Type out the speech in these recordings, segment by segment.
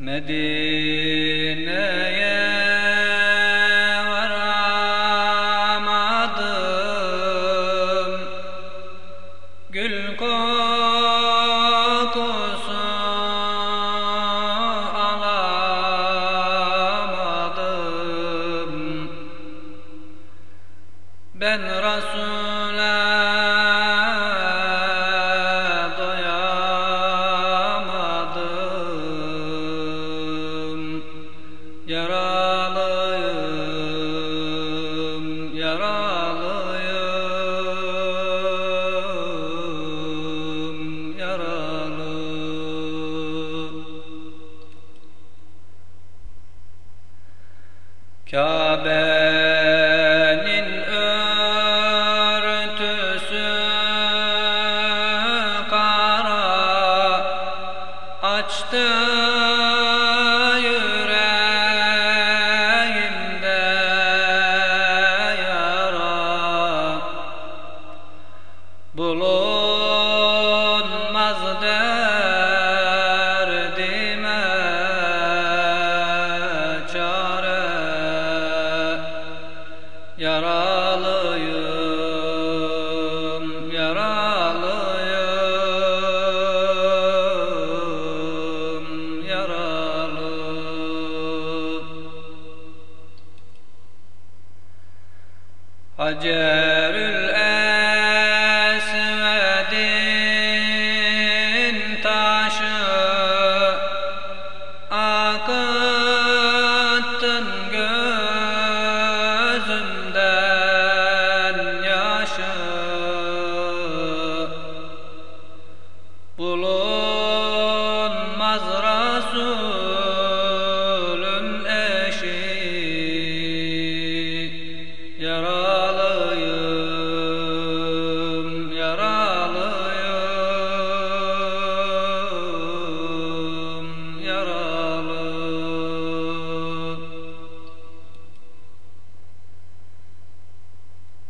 Medine'ye varamadım. Gül kokusu alamadım. Ben Resul'e Yaralıyım, yaralıyım, yaralı Kabe'nin örtüsü kara açtı bulunmaz derdime çare. Yaralıyım yaralıyım yaralı Hacerül Bulunmaz Resulün eşi. Yaralıyım, yaralıyım, yaralı.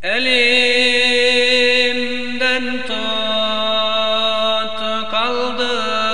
Elimden The.